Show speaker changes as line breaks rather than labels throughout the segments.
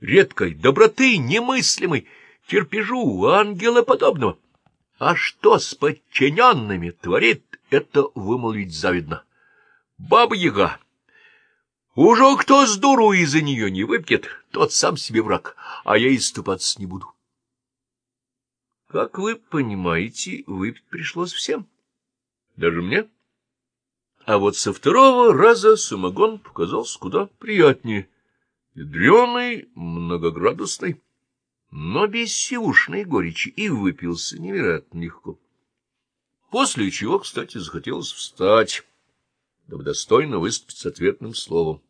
редкой доброты немыслимой, терпежу ангела подобного. А что с подчиненными творит, это вымолвить завидно. Баба-яга! Уже кто с дуру из-за нее не выпьет, тот сам себе враг, а я и ступаться не буду. Как вы понимаете, выпить пришлось всем. Даже мне. А вот со второго раза самогон показался куда приятнее. Ядреный, многоградусный, но без сивушной горечи, и выпился невероятно легко. После чего, кстати, захотелось встать, дабы достойно выступить с ответным словом.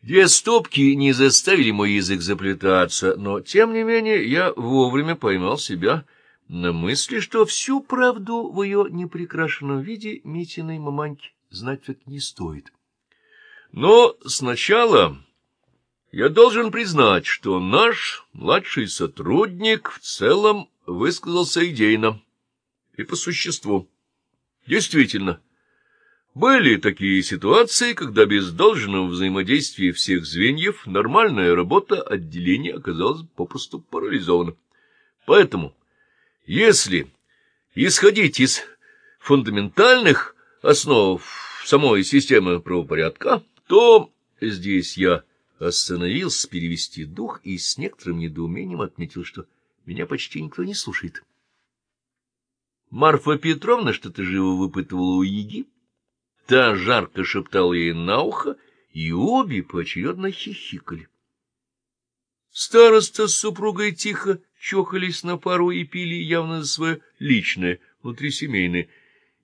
Две стопки не заставили мой язык заплетаться, но, тем не менее, я вовремя поймал себя на мысли, что всю правду в ее неприкрашенном виде Митиной маманьки знать так не стоит. Но сначала я должен признать, что наш младший сотрудник в целом высказался идейно и по существу. Действительно, — были такие ситуации, когда без должного взаимодействия всех звеньев нормальная работа отделения оказалась попросту парализована. Поэтому, если исходить из фундаментальных основ самой системы правопорядка, то здесь я остановился перевести дух и с некоторым недоумением отметил, что меня почти никто не слушает. Марфа Петровна что-то живо выпытывала у Еги, Та жарко шептала ей на ухо, и обе поочередно хихикали. Староста с супругой тихо чохались на пару и пили явно за свое личное, внутрисемейное,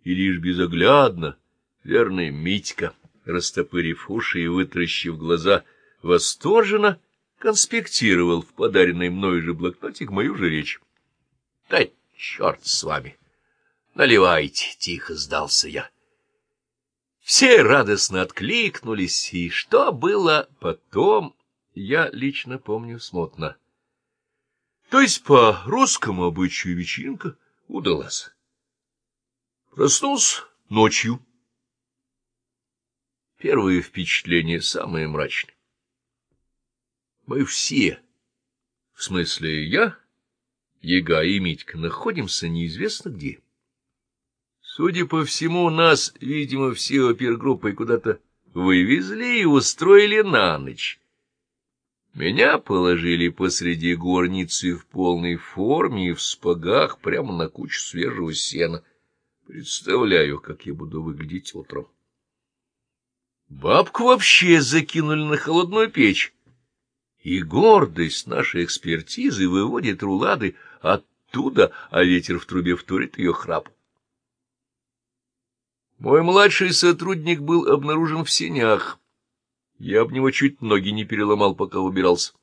и лишь безоглядно, верный Митька, растопырив уши и вытращив глаза, восторженно конспектировал в подаренный мною же блокнотик мою же речь. — Да черт с вами! Наливайте! — тихо сдался я. Все радостно откликнулись, и что было потом, я лично помню смутно. То есть по русскому обычаю вечеринка удалась. Проснулся ночью. Первые впечатления самые мрачные. Мы все, в смысле я, Ега и Митька, находимся неизвестно где. Судя по всему, нас, видимо, все опергруппой куда-то вывезли и устроили на ночь. Меня положили посреди горницы в полной форме и в спагах прямо на кучу свежего сена. Представляю, как я буду выглядеть утром. Бабку вообще закинули на холодную печь. И гордость нашей экспертизы выводит рулады оттуда, а ветер в трубе вторит ее храп. Мой младший сотрудник был обнаружен в сенях. Я об него чуть ноги не переломал, пока убирался.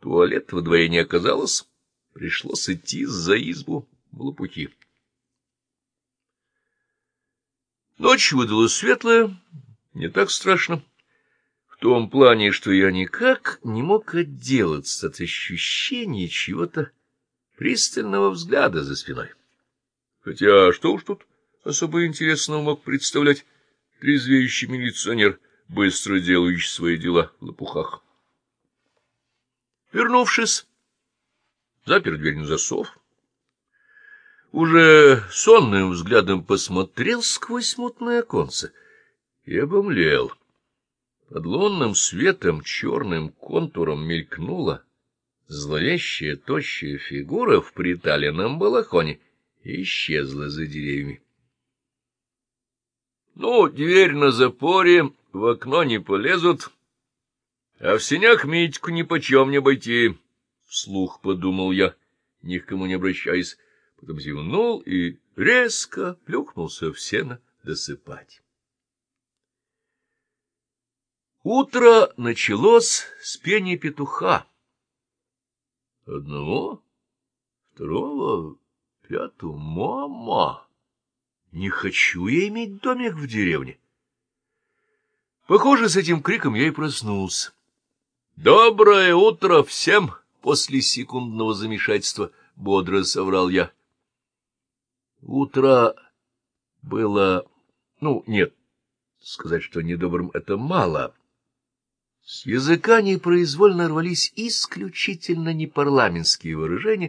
Туалет во дворе не оказалось. Пришлось идти за избу в лопухи. Ночь выдалась светлая, не так страшно. В том плане, что я никак не мог отделаться от ощущения чего-то пристального взгляда за спиной. Хотя что уж тут особо интересного мог представлять трезвеющий милиционер, быстро делающий свои дела в лопухах. Вернувшись, запер дверь на засов, уже сонным взглядом посмотрел сквозь мутное оконце и обомлел. Под лунным светом черным контуром мелькнула зловещая тощая фигура в приталенном балахоне и исчезла за деревьями. Ну, дверь на запоре, в окно не полезут, а в синях Митьку нипочем не обойти, — вслух подумал я, ни к кому не обращаясь, потом зевнул и резко плюхнулся в сено досыпать. Утро началось с пения петуха. Одного, второго, пятого, мама! Не хочу я иметь домик в деревне. Похоже, с этим криком я и проснулся. «Доброе утро всем!» — после секундного замешательства бодро соврал я. Утро было... Ну, нет, сказать, что недобрым — это мало. С языка непроизвольно рвались исключительно непарламентские выражения,